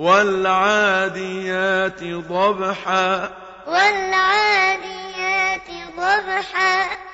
وَالْعَادِيَاتِ ضَبْحًا. وَالْعَادِيَاتِ ضَبْحًا.